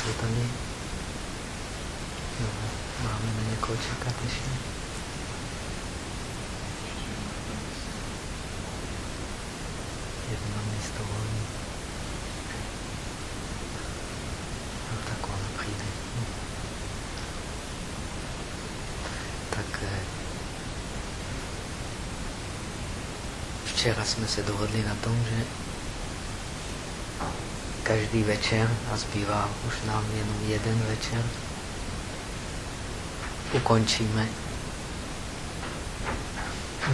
jsou tady. No, máme na někoho čekat ještě. Jedno místo volné. No tak ona přijde. Tak eh, včera jsme se dohodli na tom, že každý večer, a zbývá už nám jenom jeden večer, ukončíme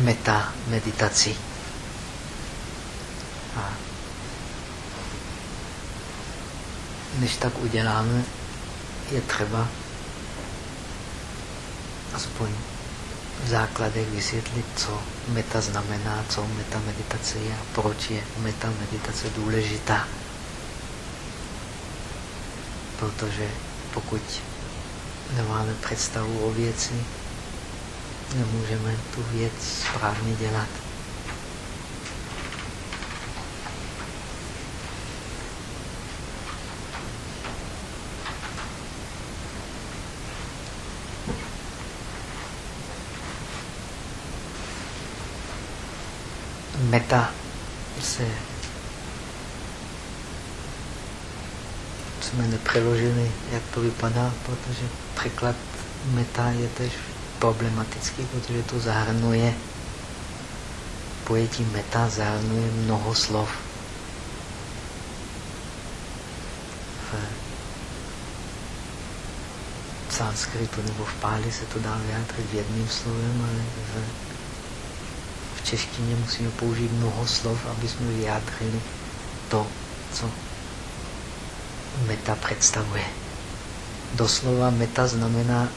meta meditaci. A než tak uděláme, je třeba aspoň v základech vysvětlit, co meta znamená, co meta meditace je a proč je meta meditace důležitá protože pokud nemáme představu o věci, nemůžeme tu věc správně dělat. Meta se jsme nepřeložili, jak to vypadá, protože překlad meta je tež problematický, protože to zahrnuje, pojetí meta zahrnuje mnoho slov. V sanskritu nebo v páli se to dá vyjádřit jedním slovem, ale v, v češtině musíme použít mnoho slov, aby jsme vyjádřili to, co meta představuje. Doslova meta znamená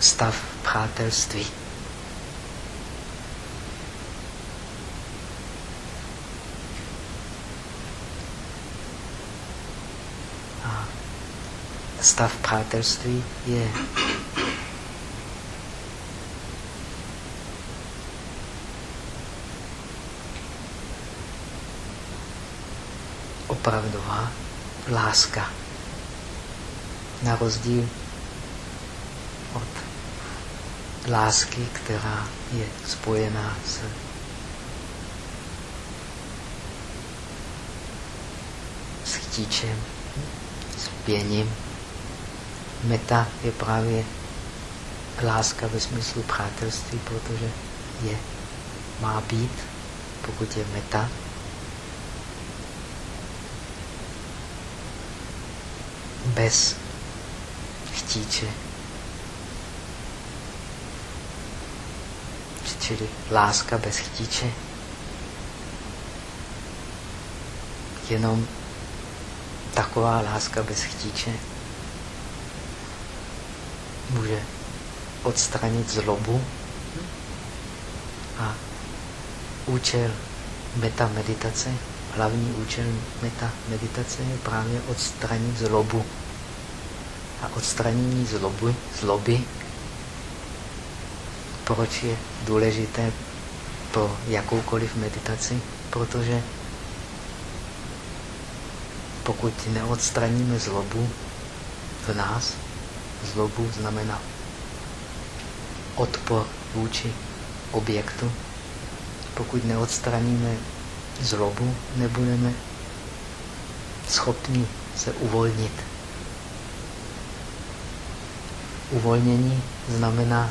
stav přátelství. A stav přátelství je opravdová láska. Na rozdíl od lásky, která je spojená s chtíčem, s pěním. Meta je právě láska ve smyslu přátelství, protože je, má být, pokud je meta, bez chtíče. Čili láska bez chtíče. Jenom taková láska bez chtíče může odstranit zlobu a účel meta meditace hlavní účel meta meditace je právě odstranit zlobu. A odstranění zloby, zloby, proč je důležité pro jakoukoliv meditaci? Protože pokud neodstraníme zlobu v nás, zlobu znamená odpor vůči objektu, pokud neodstraníme zlobu, nebudeme schopni se uvolnit. Uvolnění znamená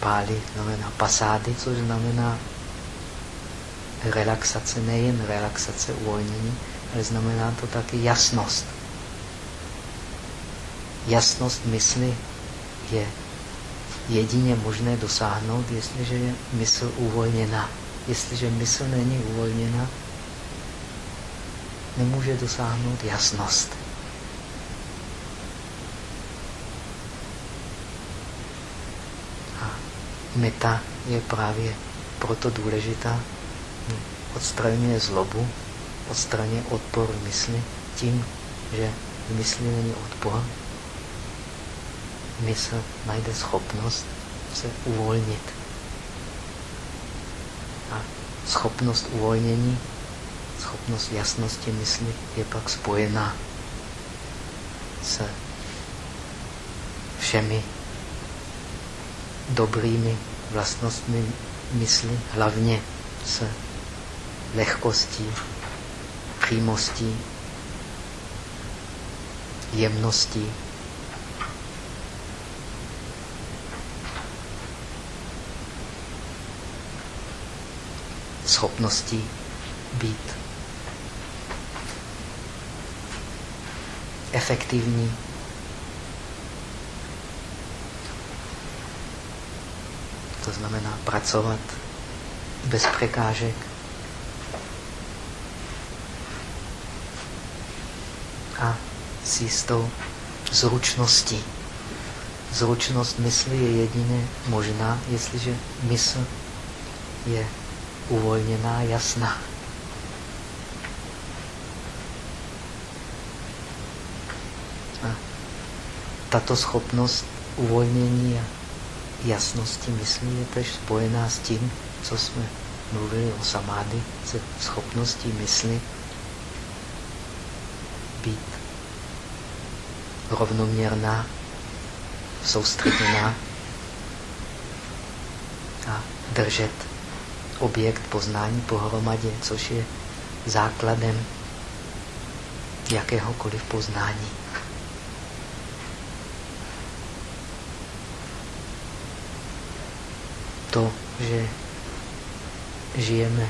páli znamená pasády, což znamená relaxace, nejen relaxace, uvolnění, ale znamená to taky jasnost. Jasnost mysli je jedině možné dosáhnout, jestliže je mysl uvolněna. Jestliže mysl není uvolněna, nemůže dosáhnout jasnost. A meta je právě proto důležitá. Odstraňuje zlobu, odstraňuje odpor mysli tím, že v mysli není odpor, mysl najde schopnost se uvolnit. A schopnost uvolnění, schopnost jasnosti mysli je pak spojená s všemi dobrými vlastnostmi mysli, hlavně s lehkostí, přímostí, jemností. schopností být efektivní. To znamená pracovat bez překážek. A s jistou zručností. Zručnost mysli je jedině možná, jestliže mysl je uvolněná, jasná. A tato schopnost uvolnění a jasnosti mysli je tež spojená s tím, co jsme mluvili o samády, se schopností mysli být rovnoměrná, soustředěná a držet objekt poznání pohromadě, což je základem jakéhokoliv poznání. To, že žijeme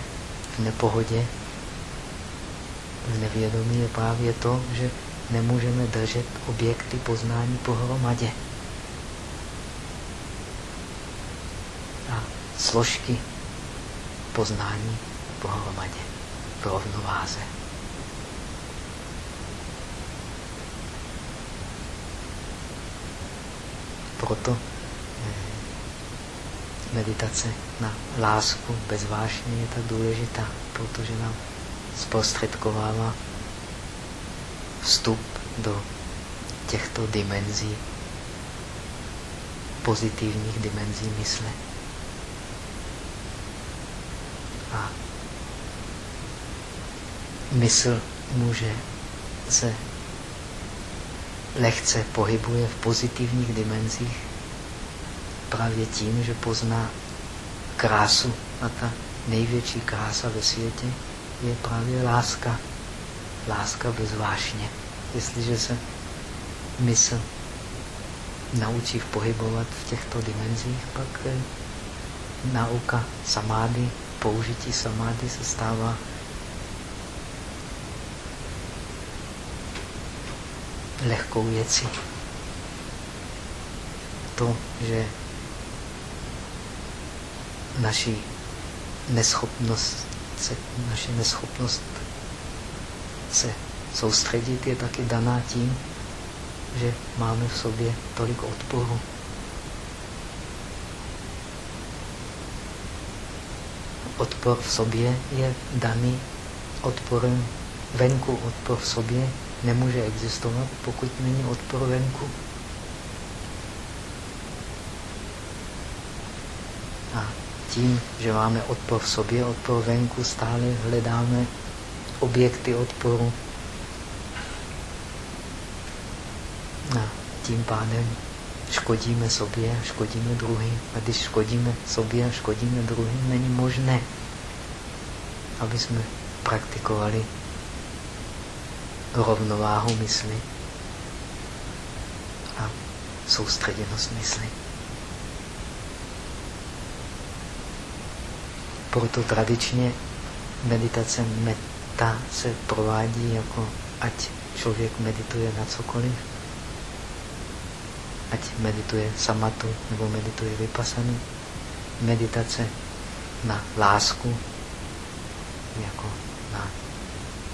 v nepohodě, v nevědomí, je právě to, že nemůžeme držet objekty poznání pohromadě. A složky poznání pohromadě, v rovnováze. Proto meditace na lásku bez vášně je tak důležitá, protože nám zprostředkovává vstup do těchto dimenzí, pozitivních dimenzí mysle. A mysl může se lehce pohybuje v pozitivních dimenzích právě tím, že pozná krásu. A ta největší krása ve světě je právě láska. Láska bez vášně. Jestliže se mysl naučí pohybovat v těchto dimenzích, pak nauka samády použití samády se stává lehkou věcí. To, že naši neschopnost se, naše neschopnost se soustředit je taky daná tím, že máme v sobě tolik odporu. odpor v sobě je daný odporem venku. Odpor v sobě nemůže existovat, pokud není odpor venku. A tím, že máme odpor v sobě, odpor venku, stále hledáme objekty odporu. A tím pádem škodíme sobě a škodíme druhým. A když škodíme sobě a škodíme druhým, není možné, aby jsme praktikovali rovnováhu mysli a soustředěnost mysli. Proto tradičně meditace meta se provádí jako ať člověk medituje na cokoliv, ať medituje samatu nebo medituje vypasanu, meditace na lásku, jako na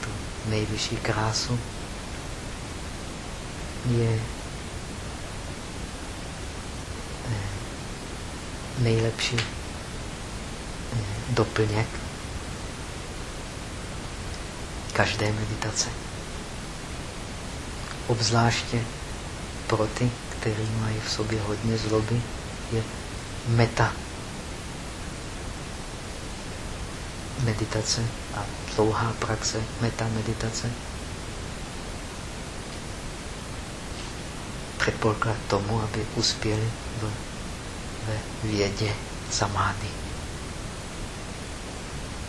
tu nejvyšší krásu, je eh, nejlepší doplněk každé meditace. Obzvláště pro ty, který mají v sobě hodně zloby, je meta. meditace a dlouhá praxe meta meditace předpoklad tomu, aby uspěli v, ve vědě samády.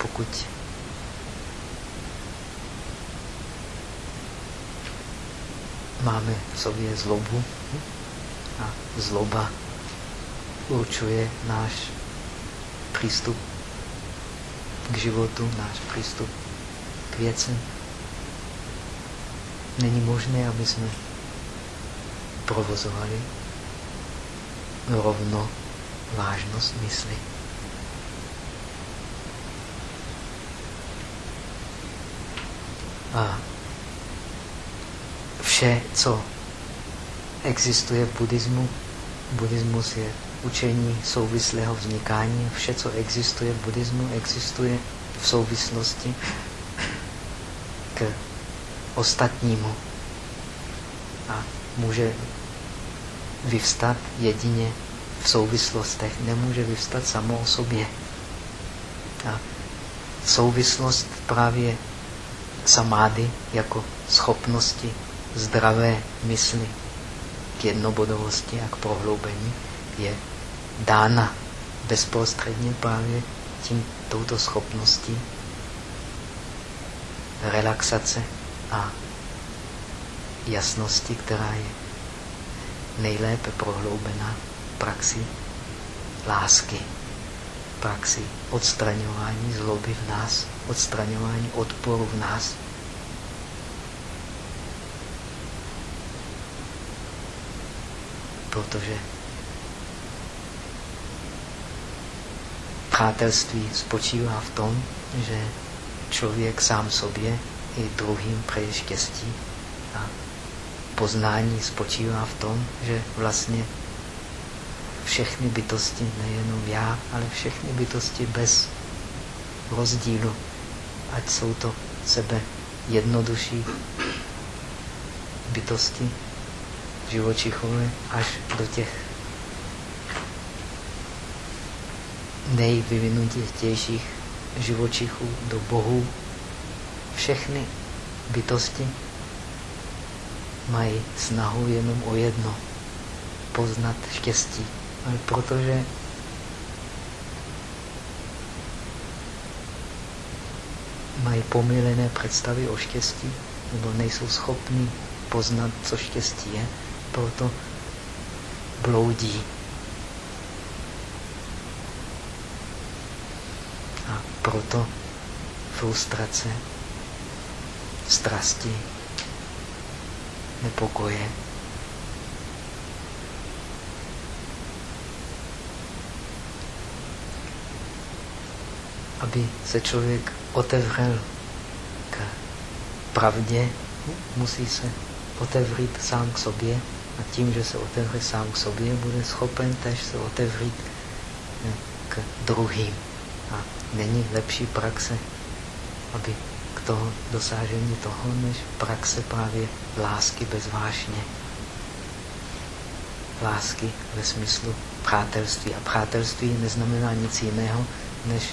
Pokud máme v sobě zlobu a zloba určuje náš přístup k životu, náš přístup k věcem. Není možné, aby jsme provozovali rovno vážnost mysli. Vše, co existuje v buddhismu, buddhismus je učení souvislého vznikání. Vše, co existuje v buddhismu, existuje v souvislosti k ostatnímu. A může vyvstat jedině v souvislostech, nemůže vyvstat samo o sobě. A souvislost právě samády jako schopnosti zdravé mysli k jednobodovosti a k prohloubení je dána bezprostředně právě tím, touto schopností relaxace a jasnosti, která je nejlépe prohloubená praxi lásky, praxi odstraňování zloby v nás, odstraňování odporu v nás. Protože přátelství spočívá v tom, že člověk sám sobě i druhým přeje štěstí a poznání spočívá v tom, že vlastně všechny bytosti, nejenom já, ale všechny bytosti bez rozdílu, ať jsou to sebe jednodušší bytosti, živočichové, až do těch nejvyvinutějších živočichů, do bohů. Všechny bytosti mají snahu jenom o jedno, poznat štěstí. Ale protože mají pomílené představy o štěstí, nebo nejsou schopni poznat, co štěstí je, proto bloudí. A proto frustrace, strasti, nepokoje. Aby se člověk otevřel k pravdě, musí se otevřít sám k sobě a tím, že se otevře sám k sobě, bude schopen tež se otevřít k druhým. A není lepší praxe, aby toho dosážení toho, než praxe právě lásky bez vášně. Lásky ve smyslu přátelství. A přátelství neznamená nic jiného, než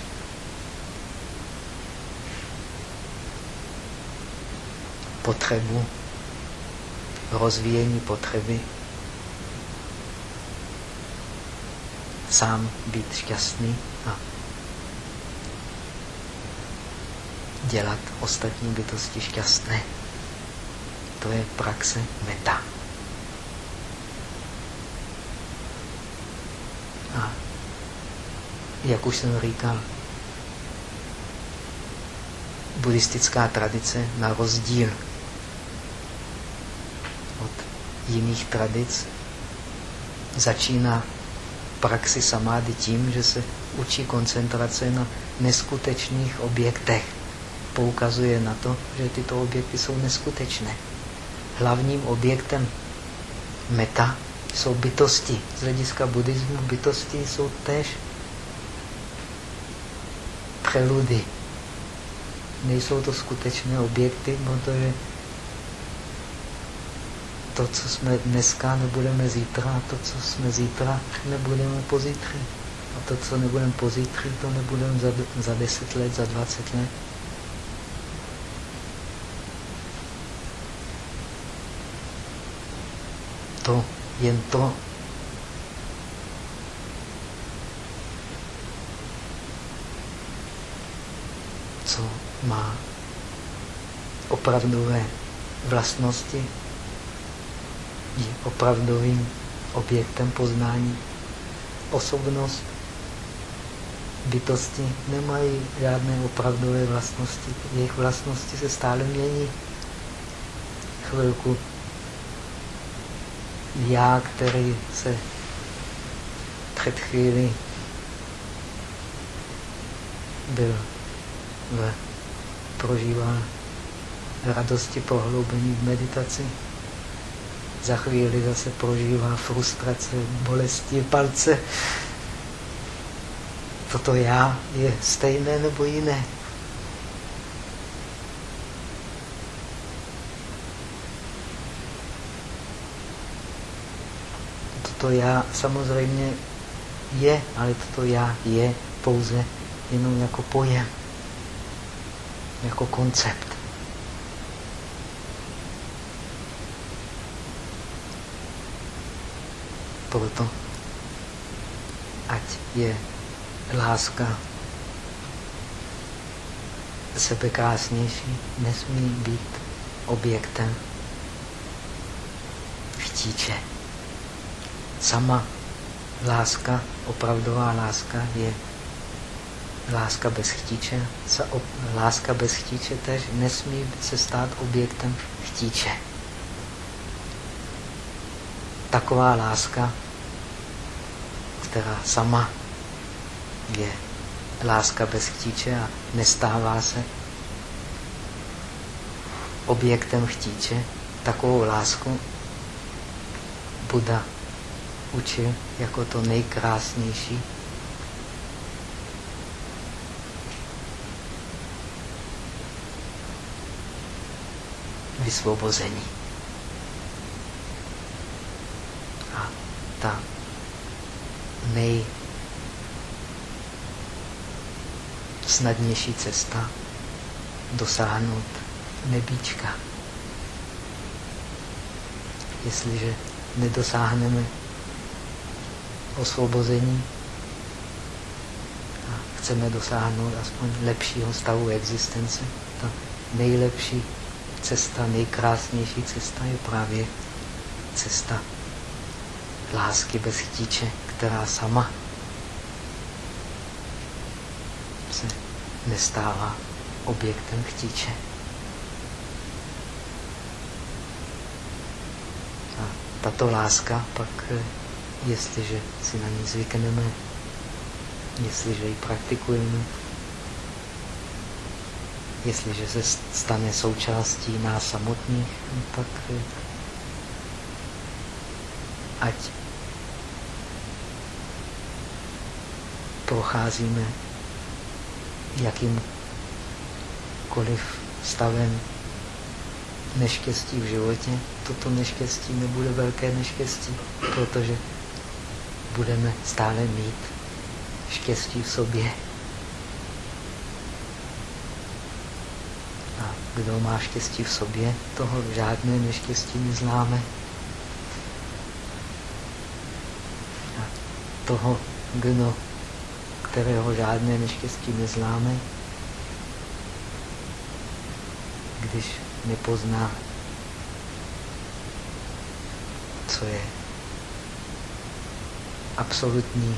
potřebu, rozvíjení potřeby sám být šťastný a dělat ostatní bytosti šťastné. To je praxe meta. A jak už jsem říkal, buddhistická tradice na rozdíl od jiných tradic začíná praxi samády tím, že se učí koncentrace na neskutečných objektech poukazuje na to, že tyto objekty jsou neskutečné. Hlavním objektem meta jsou bytosti. Z hlediska buddhismu bytosti jsou též preludy. Nejsou to skutečné objekty, protože to, co jsme dneska, nebudeme zítra, a to, co jsme zítra, nebudeme pozítří. A to, co nebudeme pozítří, to nebudeme za, za 10 let, za 20 let. To, jen to, co má opravdové vlastnosti, je opravdovým objektem poznání. Osobnost bytosti nemají žádné opravdové vlastnosti. Jejich vlastnosti se stále mění. Chvilku já, který se před chvíli byl v, prožíval radosti prohloubení v meditaci. Za chvíli zase prožívá frustrace, bolesti palce. Toto já je stejné nebo jiné. Toto já samozřejmě je, ale toto já je pouze jenom jako pojem, jako koncept. Proto, ať je láska sebekrásnější, nesmí být objektem chtíče. Sama láska, opravdová láska je láska bez chtíče. Láska bez chtíče tež nesmí se stát objektem chtíče. Taková láska která sama je láska bez chtíče a nestává se objektem chtíče, takovou lásku Buda učil jako to nejkrásnější vysvobození. A ta nejsnadnější cesta dosáhnout nebíčka. Jestliže nedosáhneme osvobození a chceme dosáhnout aspoň lepšího stavu existence, ta nejlepší cesta, nejkrásnější cesta je právě cesta lásky bez chtíče která sama se nestává objektem chtíče. A tato láska pak, jestliže si na ní zvykneme, jestliže ji praktikujeme, jestliže se stane součástí nás samotných, tak ať procházíme jakýmkoliv stavem neštěstí v životě, toto neštěstí nebude velké neštěstí, protože budeme stále mít štěstí v sobě. A kdo má štěstí v sobě, toho žádné neštěstí neznáme. A toho, kdo kterého žádné neštěstí neznáme, když nepozná, co je absolutní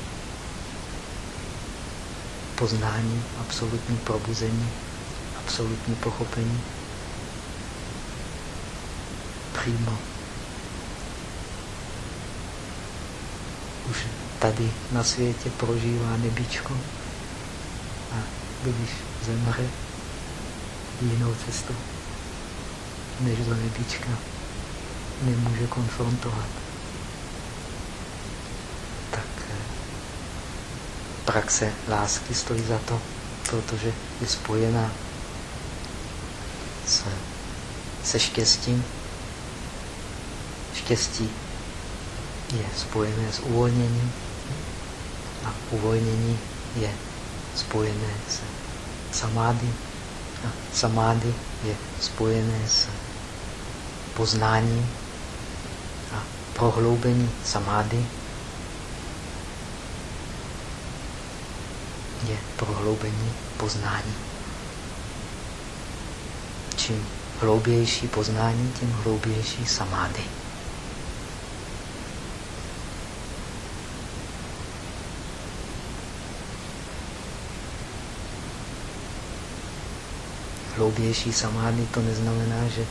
poznání, absolutní probuzení, absolutní pochopení. Přímo. Už tady na světě prožívá nebíčko a když zemře jinou cestu, než do nebíčka, nemůže konfrontovat. Tak eh, praxe lásky stojí za to, protože je spojená se, se štěstím. Štěstí je spojené s uvolněním, uvolnění je spojené s samády. A samády je spojené s poznáním a prohloubení samády je prohloubení poznání. Čím hloubější poznání, tím hloubější samády. Hloubější samády to neznamená, že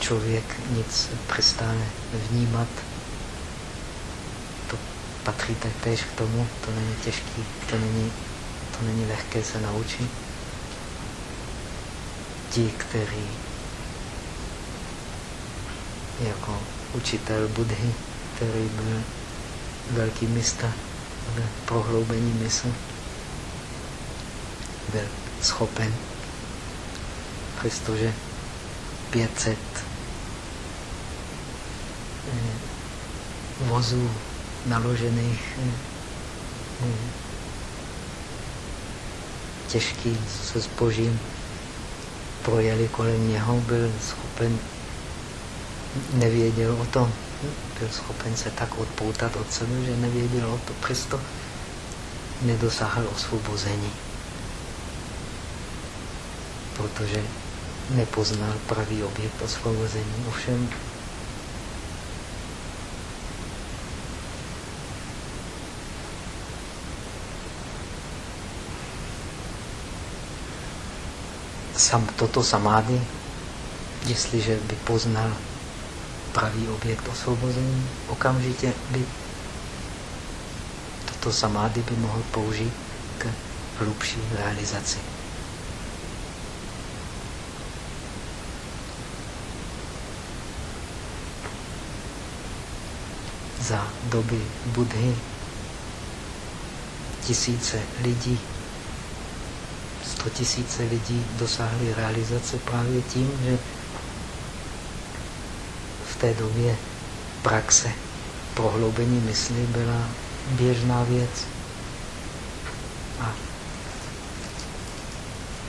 člověk nic přestane vnímat. To patří taktéž k tomu, to není těžký, to není, to není lehké se naučit. Ti, kteří jako učitel Budhy, který byl velký mistr v prohloubení mysl, byl schopen, přestože 500 eh, vozů naložených eh, eh, těžký se zbožím projeli kolem něho, byl schopen, nevěděl o tom, byl schopen se tak odpoutat od sebe, že nevěděl o to, přesto nedosáhl osvobození. Protože nepoznal pravý objekt osvobození. Ovšem sam, toto samády, jestliže by poznal pravý objekt osvobození, okamžitě by toto samády by mohl použít k hlubší realizaci. Za doby Budhy. Tisíce lidí, sto tisíce lidí dosáhly realizace právě tím, že v té době praxe prohloubení mysli byla běžná věc. A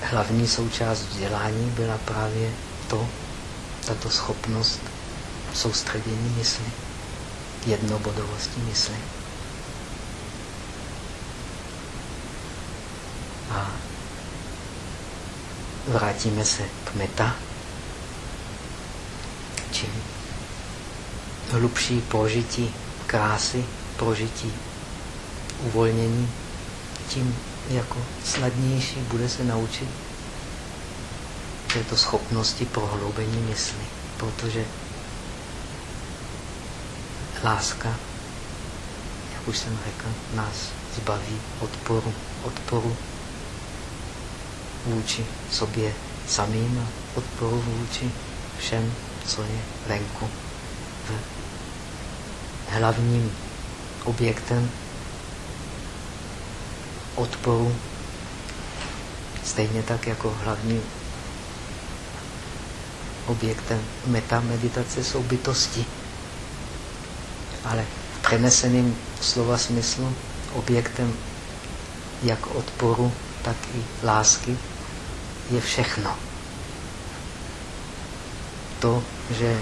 hlavní součást vzdělání byla právě to, tato schopnost soustředění mysli jednobodovosti mysli. A vrátíme se k meta. Čím hlubší prožití krásy, prožití uvolnění, tím jako snadnější bude se naučit této schopnosti prohloubení mysli, protože láska, jak už jsem řekl, nás zbaví odporu, odporu vůči sobě samým a odporu vůči všem, co je venku. V hlavním objektem odporu, stejně tak jako hlavním objektem metameditace jsou bytosti ale v přeneseném slova smyslu objektem jak odporu, tak i lásky je všechno. To, že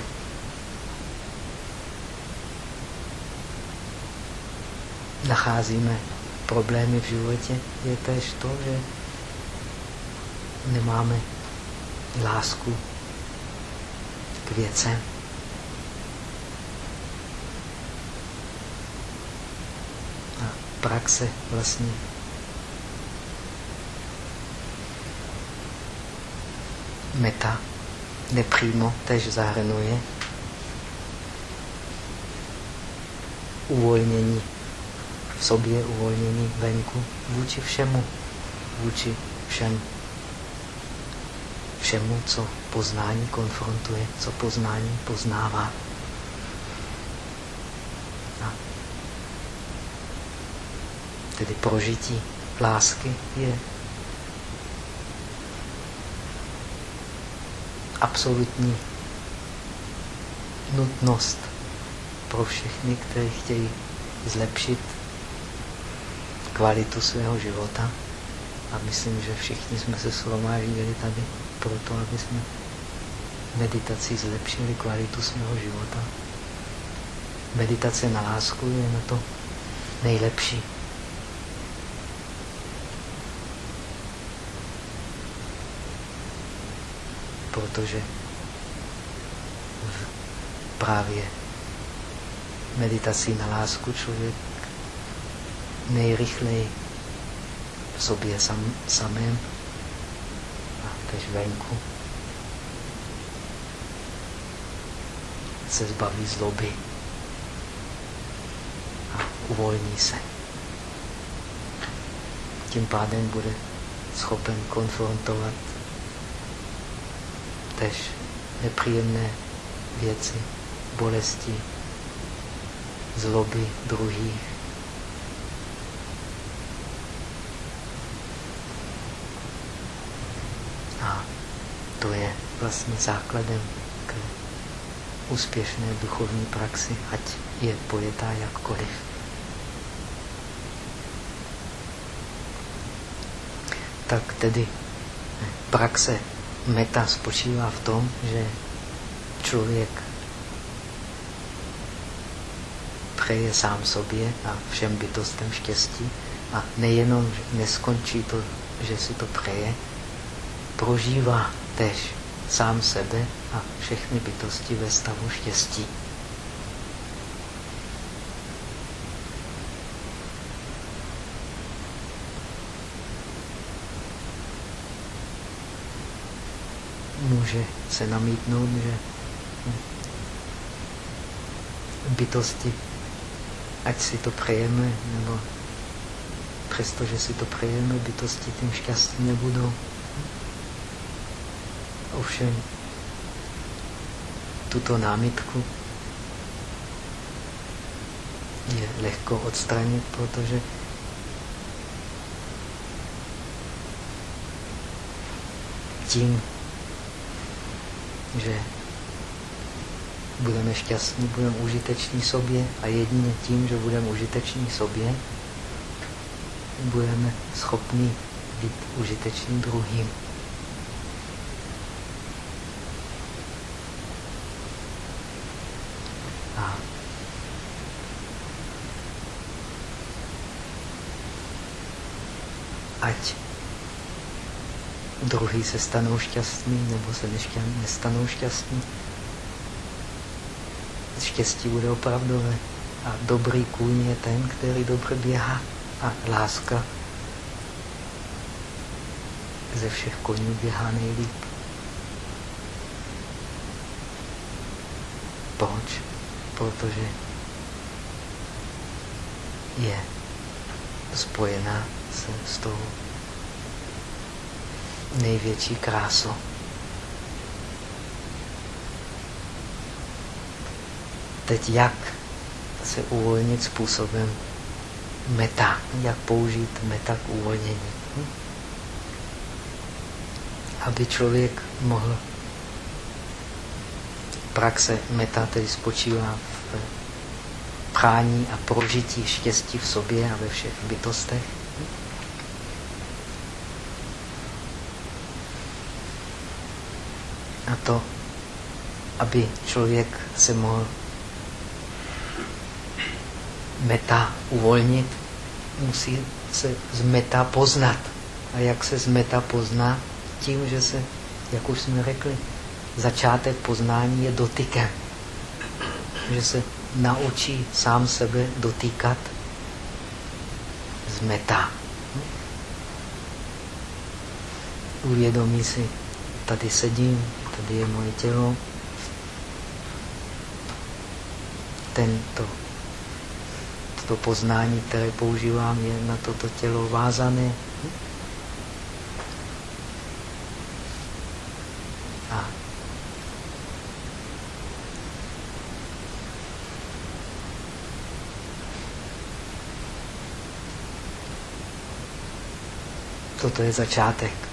nacházíme problémy v životě, je tež to, že nemáme lásku k věcem. Praxe vlastně meta nepřímo tež zahrnuje uvolnění v sobě, uvolnění venku vůči všemu, vůči všem, všemu, co poznání konfrontuje, co poznání poznává. Tedy prožití lásky, je absolutní nutnost pro všechny, kteří chtějí zlepšit kvalitu svého života. A myslím, že všichni jsme se shromáždili tady proto, aby jsme meditací zlepšili kvalitu svého života. Meditace na lásku je na to nejlepší. Protože právě meditací na lásku člověk nejrychleji v sobě sam, samém a tež venku se zbaví zloby a uvolní se. Tím pádem bude schopen konfrontovat tež nepříjemné věci, bolesti, zloby druhých. A to je vlastně základem k úspěšné duchovní praxi, ať je pojetá jakkoliv. Tak tedy praxe meta spočívá v tom, že člověk přeje sám sobě a všem bytostem štěstí a nejenom neskončí to, že si to přeje, prožívá tež sám sebe a všechny bytosti ve stavu štěstí. Může se namítnout, že bytosti, ať si to přejeme, nebo přestože si to přejeme, bytosti tím šťastní nebudou. Ovšem, tuto námitku je lehko odstranit, protože tím, že budeme šťastní, budeme užiteční sobě a jedině tím, že budeme užiteční sobě, budeme schopni být užiteční druhým. A ať se stanou šťastní nebo se nestanou šťastní, štěstí bude opravdové. A dobrý kůň je ten, který dobře běhá. A láska ze všech koní běhá nejlíp. Proč? Protože je spojená se s tou největší krásou. Teď jak se uvolnit způsobem meta, jak použít meta k uvolnění. Hm? Aby člověk mohl praxe meta tedy spočívá v prání a prožití štěstí v sobě a ve všech bytostech. To, aby člověk se mohl meta uvolnit, musí se z meta poznat. A jak se z meta pozná? Tím, že se, jak už jsme řekli, začátek poznání je dotykem. Že se naučí sám sebe dotýkat z meta. Uvědomí si, tady sedím, tady je moje tělo, tento to poznání, které používám, je na toto tělo vázané. A toto je začátek.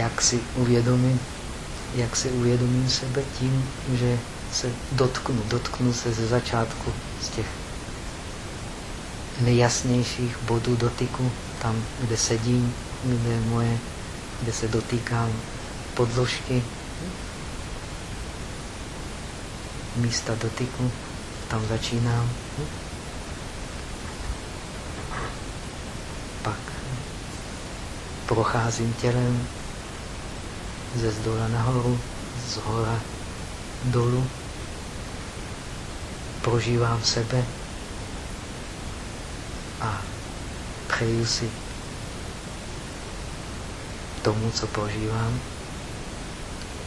Jak si uvědomím, jak si uvědomím sebe tím, že se dotknu. Dotknu se ze začátku z těch nejjasnějších bodů dotyku, tam, kde sedím, kde je moje, kde se dotýkám podložky, místa dotyku, tam začínám. Pak procházím tělem ze zdola nahoru, z hora dolů, prožívám sebe a přeju si tomu, co prožívám,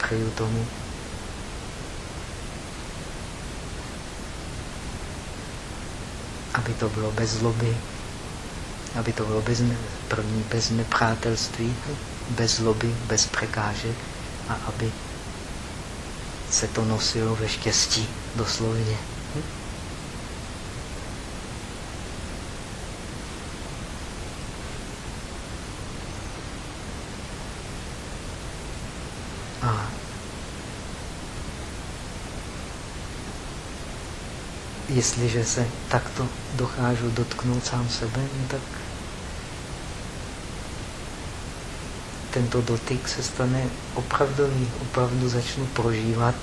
přeju tomu, aby to bylo bez zloby, aby to bylo bez, první bez nepřátelství, bez zloby, bez překážek a aby se to nosilo ve štěstí, doslovně. A jestliže se takto dokážu dotknout sám sebe, no tak tento dotyk se stane opravdový, opravdu začnu prožívat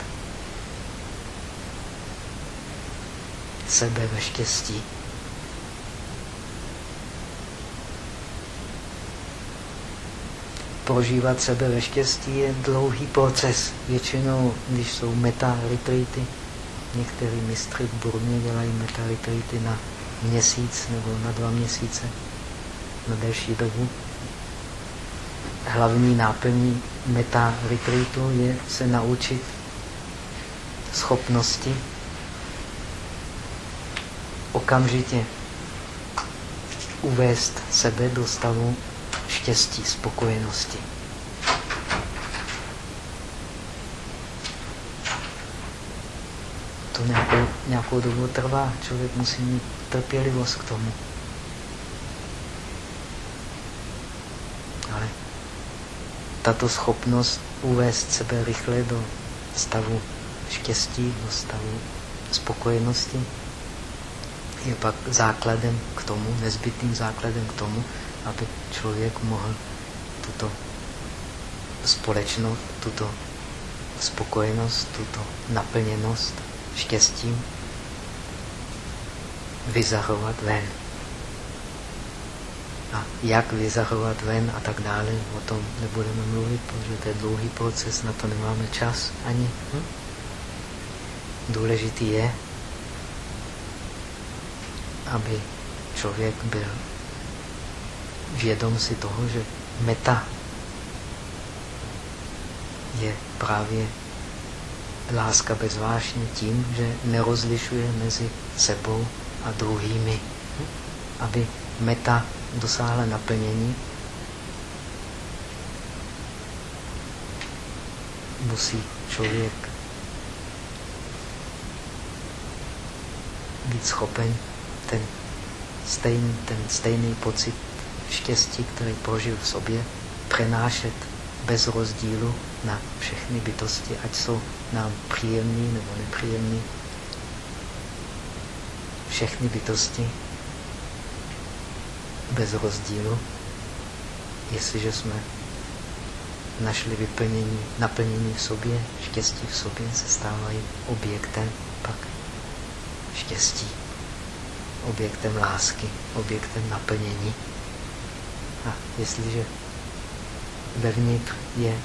sebe ve štěstí. Prožívat sebe ve štěstí je dlouhý proces. Většinou, když jsou meta retreaty, některý mistry v Burmě dělají meta retreaty na měsíc nebo na dva měsíce, na delší dobu, hlavní náplní meta retreatu je se naučit schopnosti okamžitě uvést sebe do stavu štěstí, spokojenosti. To nějakou, nějakou dobu trvá. Člověk musí mít trpělivost k tomu. Tato schopnost uvést sebe rychle do stavu štěstí, do stavu spokojenosti, je pak základem k tomu, nezbytným základem k tomu, aby člověk mohl tuto společnost, tuto spokojenost, tuto naplněnost štěstím vyzahovat ven a jak vyzahovat ven a tak dále, o tom nebudeme mluvit, protože to je dlouhý proces, na to nemáme čas ani. Hm? Důležitý je, aby člověk byl vědom si toho, že meta je právě láska bezvášně tím, že nerozlišuje mezi sebou a druhými. Hm? Aby meta dosáhla naplnění, musí člověk být schopen ten stejný, ten stejný pocit štěstí, který prožil v sobě, přenášet bez rozdílu na všechny bytosti, ať jsou nám příjemní nebo nepříjemní. Všechny bytosti bez rozdílu, jestliže jsme našli vyplnění, naplnění v sobě, štěstí v sobě, se stávají objektem pak štěstí, objektem lásky, objektem naplnění. A jestliže vevnitř je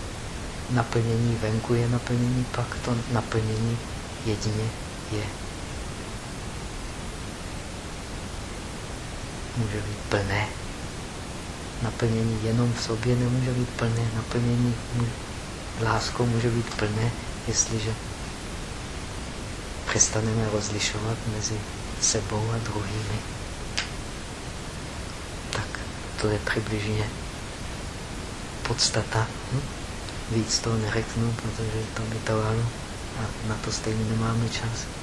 naplnění, venku je naplnění, pak to naplnění jedině je může být plné. Naplnění jenom v sobě nemůže být plné. Naplnění láskou může být plné, jestliže přestaneme rozlišovat mezi sebou a druhými. Tak to je přibližně podstata. Hm? Víc toho neřeknu, protože to by trvalo a na to stejně nemáme čas.